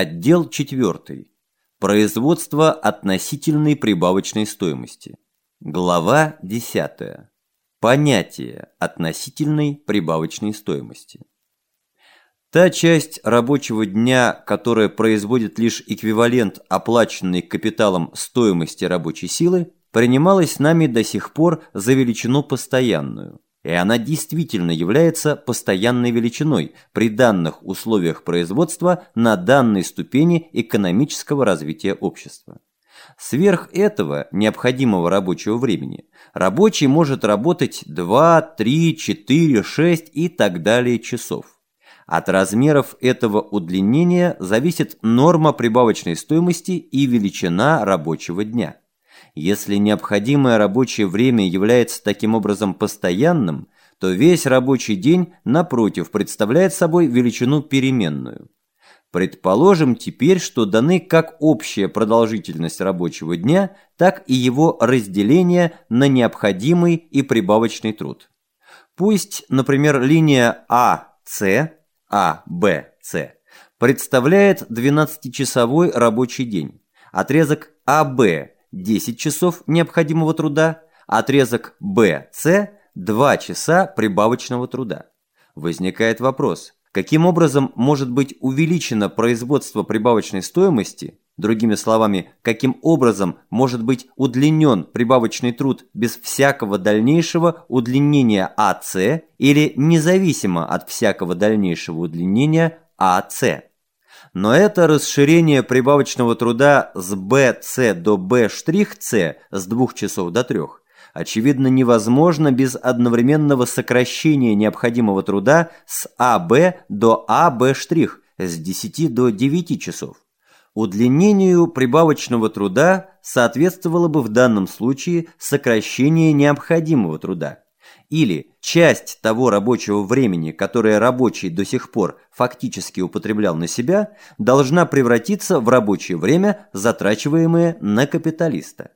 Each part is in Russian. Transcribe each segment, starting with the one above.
Отдел 4. Производство относительной прибавочной стоимости. Глава 10. Понятие относительной прибавочной стоимости. Та часть рабочего дня, которая производит лишь эквивалент оплаченной капиталом стоимости рабочей силы, принималась нами до сих пор за величину постоянную – и она действительно является постоянной величиной при данных условиях производства на данной ступени экономического развития общества. Сверх этого необходимого рабочего времени рабочий может работать 2, 3, 4, 6 и так далее часов. От размеров этого удлинения зависит норма прибавочной стоимости и величина рабочего дня. Если необходимое рабочее время является таким образом постоянным, то весь рабочий день, напротив, представляет собой величину переменную. Предположим теперь, что даны как общая продолжительность рабочего дня, так и его разделение на необходимый и прибавочный труд. Пусть, например, линия АС, АБС представляет 12-часовой рабочий день, отрезок АБ 10 часов необходимого труда, отрезок BC – 2 часа прибавочного труда. Возникает вопрос, каким образом может быть увеличено производство прибавочной стоимости, другими словами, каким образом может быть удлинен прибавочный труд без всякого дальнейшего удлинения АС или независимо от всякого дальнейшего удлинения АС. Но это расширение прибавочного труда с BC до B'C с 2 часов до 3 очевидно невозможно без одновременного сокращения необходимого труда с АБ до АБ' с 10 до 9 часов. Удлинению прибавочного труда соответствовало бы в данном случае сокращение необходимого труда или часть того рабочего времени, которое рабочий до сих пор фактически употреблял на себя, должна превратиться в рабочее время, затрачиваемое на капиталиста.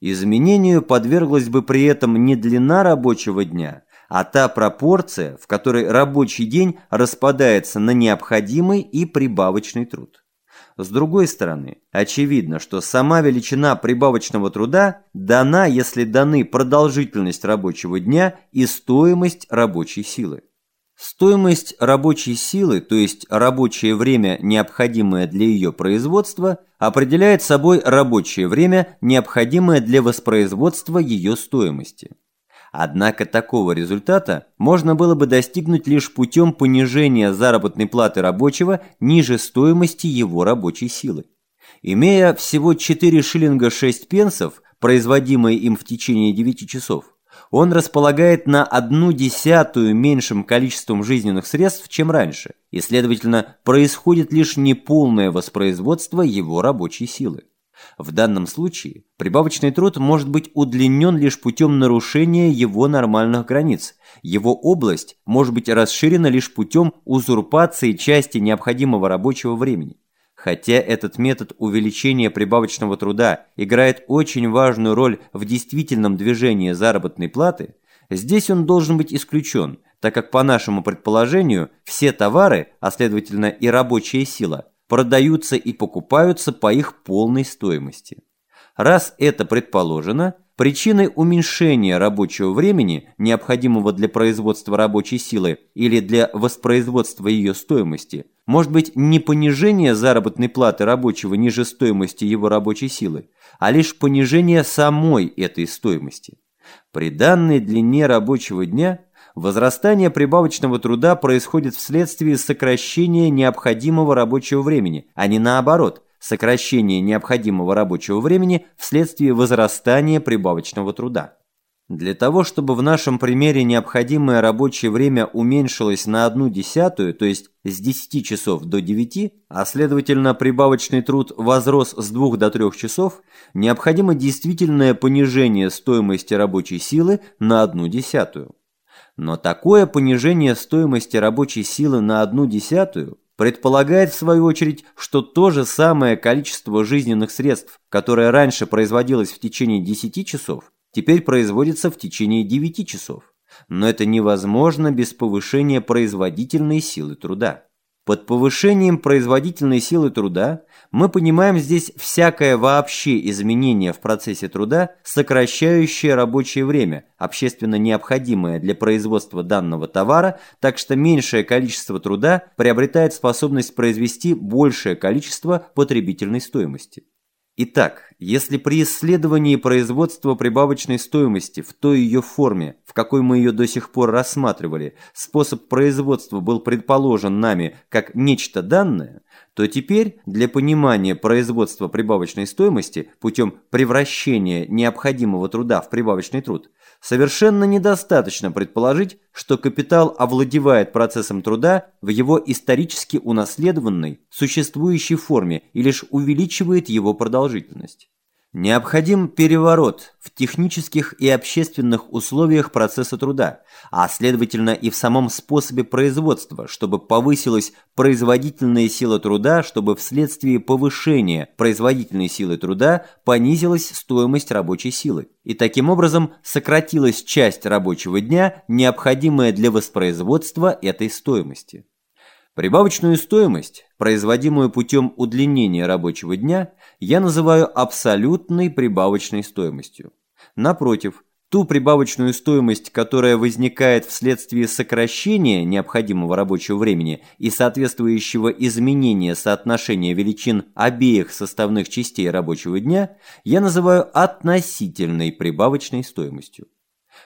Изменению подверглась бы при этом не длина рабочего дня, а та пропорция, в которой рабочий день распадается на необходимый и прибавочный труд. С другой стороны, очевидно, что сама величина прибавочного труда дана, если даны продолжительность рабочего дня и стоимость рабочей силы. Стоимость рабочей силы, то есть рабочее время, необходимое для ее производства, определяет собой рабочее время, необходимое для воспроизводства ее стоимости. Однако такого результата можно было бы достигнуть лишь путем понижения заработной платы рабочего ниже стоимости его рабочей силы. Имея всего 4 шиллинга 6 пенсов, производимые им в течение 9 часов, он располагает на одну десятую меньшим количеством жизненных средств, чем раньше, и, следовательно, происходит лишь неполное воспроизводство его рабочей силы. В данном случае прибавочный труд может быть удлинен лишь путем нарушения его нормальных границ. Его область может быть расширена лишь путем узурпации части необходимого рабочего времени. Хотя этот метод увеличения прибавочного труда играет очень важную роль в действительном движении заработной платы, здесь он должен быть исключен, так как по нашему предположению все товары, а следовательно и рабочая сила, продаются и покупаются по их полной стоимости. Раз это предположено, причиной уменьшения рабочего времени, необходимого для производства рабочей силы или для воспроизводства ее стоимости, может быть не понижение заработной платы рабочего ниже стоимости его рабочей силы, а лишь понижение самой этой стоимости. При данной длине рабочего дня – Возрастание прибавочного труда происходит вследствие сокращения необходимого рабочего времени, а не наоборот, сокращение необходимого рабочего времени вследствие возрастания прибавочного труда. Для того, чтобы в нашем примере необходимое рабочее время уменьшилось на одну десятую, то есть с 10 часов до 9, а следовательно прибавочный труд возрос с 2 до 3 часов, необходимо действительное понижение стоимости рабочей силы на одну десятую. Но такое понижение стоимости рабочей силы на одну десятую предполагает в свою очередь, что то же самое количество жизненных средств, которое раньше производилось в течение 10 часов, теперь производится в течение 9 часов. Но это невозможно без повышения производительной силы труда. Под повышением производительной силы труда мы понимаем здесь всякое вообще изменение в процессе труда, сокращающее рабочее время, общественно необходимое для производства данного товара, так что меньшее количество труда приобретает способность произвести большее количество потребительной стоимости. Итак, если при исследовании производства прибавочной стоимости в той ее форме, в какой мы ее до сих пор рассматривали, способ производства был предположен нами как нечто данное, то теперь для понимания производства прибавочной стоимости путем превращения необходимого труда в прибавочный труд совершенно недостаточно предположить, что капитал овладевает процессом труда в его исторически унаследованной, существующей форме и лишь увеличивает его продолжительность. Необходим переворот в технических и общественных условиях процесса труда, а следовательно и в самом способе производства, чтобы повысилась производительная сила труда, чтобы вследствие повышения производительной силы труда понизилась стоимость рабочей силы. И таким образом сократилась часть рабочего дня, необходимая для воспроизводства этой стоимости. Прибавочную стоимость, производимую путем удлинения рабочего дня, я называю абсолютной прибавочной стоимостью. Напротив, ту прибавочную стоимость, которая возникает вследствие сокращения необходимого рабочего времени и соответствующего изменения соотношения величин обеих составных частей рабочего дня, я называю относительной прибавочной стоимостью.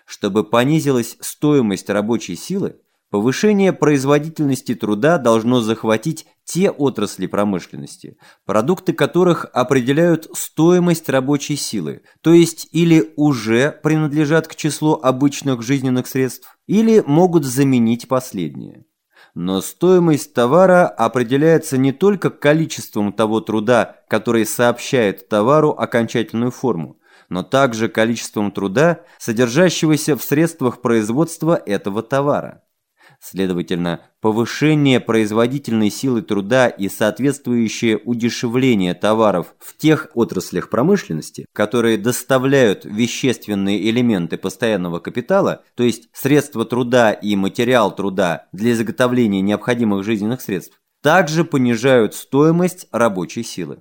Чтобы понизилась стоимость рабочей силы, Повышение производительности труда должно захватить те отрасли промышленности, продукты которых определяют стоимость рабочей силы, то есть или уже принадлежат к числу обычных жизненных средств, или могут заменить последние. Но стоимость товара определяется не только количеством того труда, который сообщает товару окончательную форму, но также количеством труда, содержащегося в средствах производства этого товара. Следовательно, повышение производительной силы труда и соответствующее удешевление товаров в тех отраслях промышленности, которые доставляют вещественные элементы постоянного капитала, то есть средства труда и материал труда для изготовления необходимых жизненных средств, также понижают стоимость рабочей силы.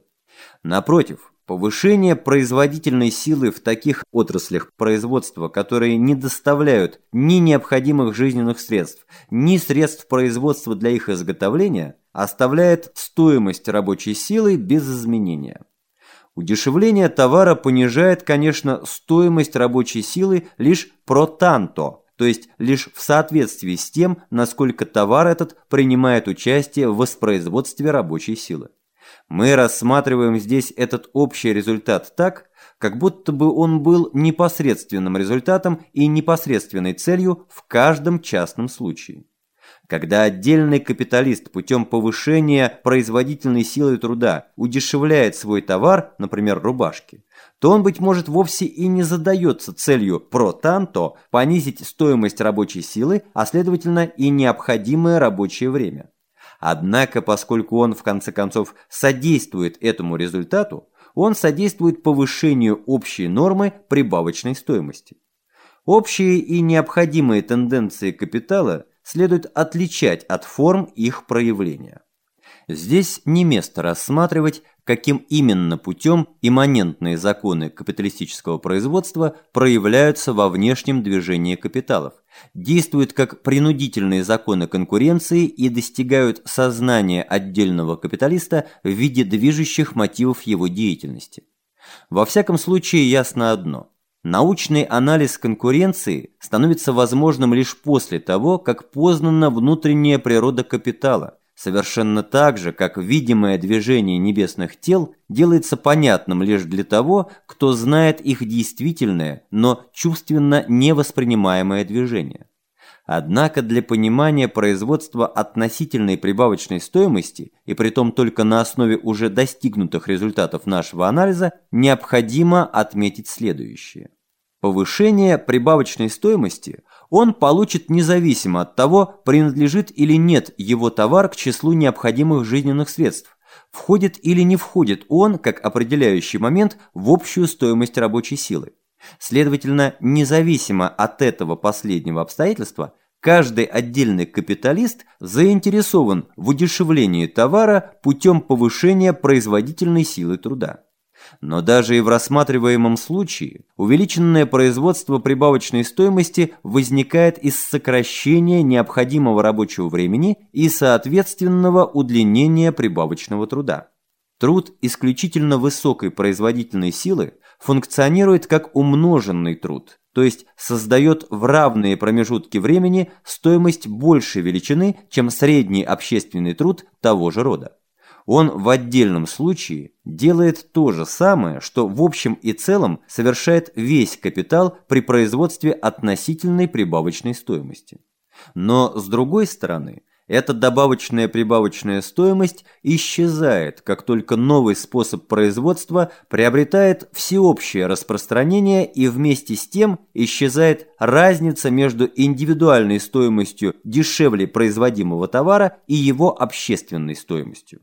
Напротив, Повышение производительной силы в таких отраслях производства, которые не доставляют ни необходимых жизненных средств, ни средств производства для их изготовления, оставляет стоимость рабочей силы без изменения. Удешевление товара понижает, конечно, стоимость рабочей силы лишь про танто, то есть лишь в соответствии с тем, насколько товар этот принимает участие в воспроизводстве рабочей силы. Мы рассматриваем здесь этот общий результат так, как будто бы он был непосредственным результатом и непосредственной целью в каждом частном случае. Когда отдельный капиталист путем повышения производительной силы труда удешевляет свой товар, например, рубашки, то он, быть может, вовсе и не задается целью про танто понизить стоимость рабочей силы, а следовательно и необходимое рабочее время. Однако, поскольку он в конце концов содействует этому результату, он содействует повышению общей нормы прибавочной стоимости. Общие и необходимые тенденции капитала следует отличать от форм их проявления. Здесь не место рассматривать, каким именно путем имманентные законы капиталистического производства проявляются во внешнем движении капиталов, действуют как принудительные законы конкуренции и достигают сознания отдельного капиталиста в виде движущих мотивов его деятельности. Во всяком случае ясно одно – Научный анализ конкуренции становится возможным лишь после того, как познана внутренняя природа капитала, Совершенно так же, как видимое движение небесных тел делается понятным лишь для того, кто знает их действительное, но чувственно невоспринимаемое движение. Однако для понимания производства относительной прибавочной стоимости, и притом только на основе уже достигнутых результатов нашего анализа, необходимо отметить следующее. Повышение прибавочной стоимости он получит независимо от того, принадлежит или нет его товар к числу необходимых жизненных средств, входит или не входит он, как определяющий момент, в общую стоимость рабочей силы. Следовательно, независимо от этого последнего обстоятельства, каждый отдельный капиталист заинтересован в удешевлении товара путем повышения производительной силы труда. Но даже и в рассматриваемом случае увеличенное производство прибавочной стоимости возникает из сокращения необходимого рабочего времени и соответственного удлинения прибавочного труда. Труд исключительно высокой производительной силы функционирует как умноженный труд, то есть создает в равные промежутки времени стоимость большей величины, чем средний общественный труд того же рода он в отдельном случае делает то же самое, что в общем и целом совершает весь капитал при производстве относительной прибавочной стоимости. Но с другой стороны, эта добавочная прибавочная стоимость исчезает, как только новый способ производства приобретает всеобщее распространение и вместе с тем исчезает разница между индивидуальной стоимостью дешевле производимого товара и его общественной стоимостью.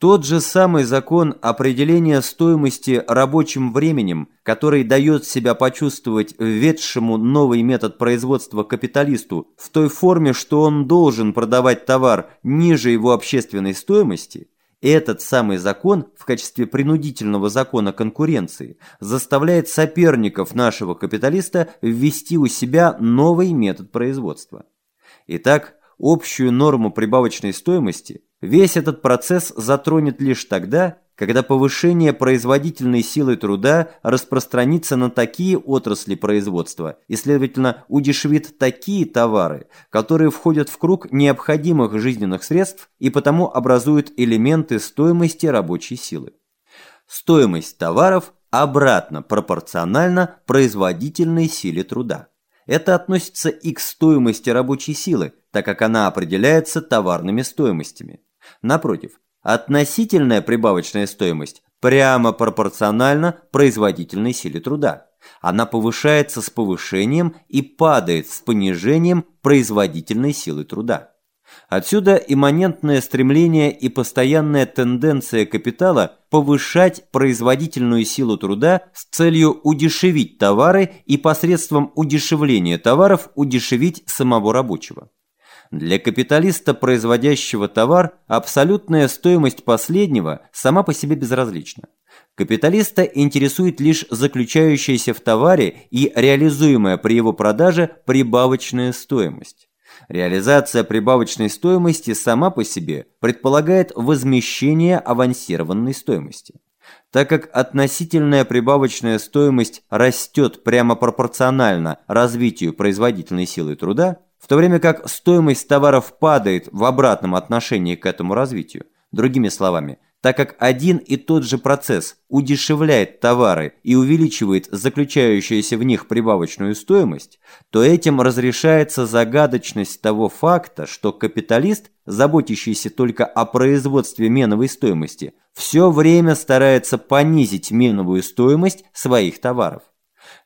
Тот же самый закон определения стоимости рабочим временем, который дает себя почувствовать введшему новый метод производства капиталисту в той форме, что он должен продавать товар ниже его общественной стоимости, этот самый закон в качестве принудительного закона конкуренции заставляет соперников нашего капиталиста ввести у себя новый метод производства. Итак, общую норму прибавочной стоимости, весь этот процесс затронет лишь тогда, когда повышение производительной силы труда распространится на такие отрасли производства и, следовательно, удешевит такие товары, которые входят в круг необходимых жизненных средств и потому образуют элементы стоимости рабочей силы. Стоимость товаров обратно пропорциональна производительной силе труда. Это относится и к стоимости рабочей силы, так как она определяется товарными стоимостями. Напротив, относительная прибавочная стоимость прямо пропорциональна производительной силе труда. Она повышается с повышением и падает с понижением производительной силы труда. Отсюда имманентное стремление и постоянная тенденция капитала повышать производительную силу труда с целью удешевить товары и посредством удешевления товаров удешевить самого рабочего. Для капиталиста, производящего товар, абсолютная стоимость последнего сама по себе безразлична. Капиталиста интересует лишь заключающаяся в товаре и реализуемая при его продаже прибавочная стоимость. Реализация прибавочной стоимости сама по себе предполагает возмещение авансированной стоимости. Так как относительная прибавочная стоимость растет прямо пропорционально развитию производительной силы труда, в то время как стоимость товаров падает в обратном отношении к этому развитию. Другими словами, так как один и тот же процесс удешевляет товары и увеличивает заключающуюся в них прибавочную стоимость, то этим разрешается загадочность того факта, что капиталист, заботящийся только о производстве меновой стоимости, все время старается понизить меновую стоимость своих товаров.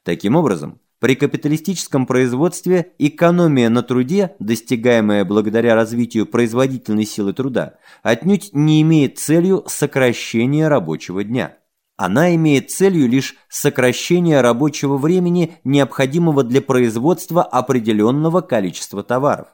Таким образом, при капиталистическом производстве экономия на труде, достигаемая благодаря развитию производительной силы труда, отнюдь не имеет целью сокращения рабочего дня. Она имеет целью лишь сокращение рабочего времени, необходимого для производства определенного количества товаров.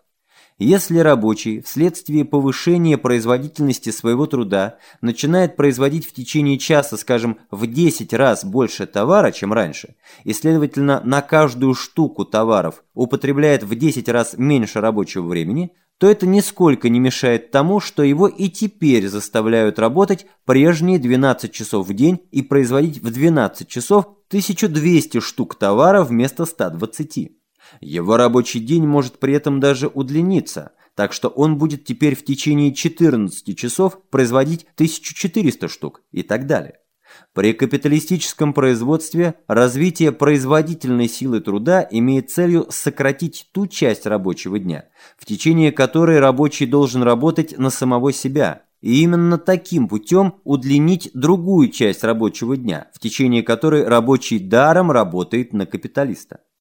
Если рабочий вследствие повышения производительности своего труда начинает производить в течение часа, скажем, в 10 раз больше товара, чем раньше, и, следовательно, на каждую штуку товаров употребляет в 10 раз меньше рабочего времени, то это нисколько не мешает тому, что его и теперь заставляют работать прежние 12 часов в день и производить в 12 часов 1200 штук товара вместо 120. Его рабочий день может при этом даже удлиниться, так что он будет теперь в течение 14 часов производить 1400 штук и так далее. При капиталистическом производстве развитие производительной силы труда имеет целью сократить ту часть рабочего дня, в течение которой рабочий должен работать на самого себя, и именно таким путем удлинить другую часть рабочего дня, в течение которой рабочий даром работает на капиталиста.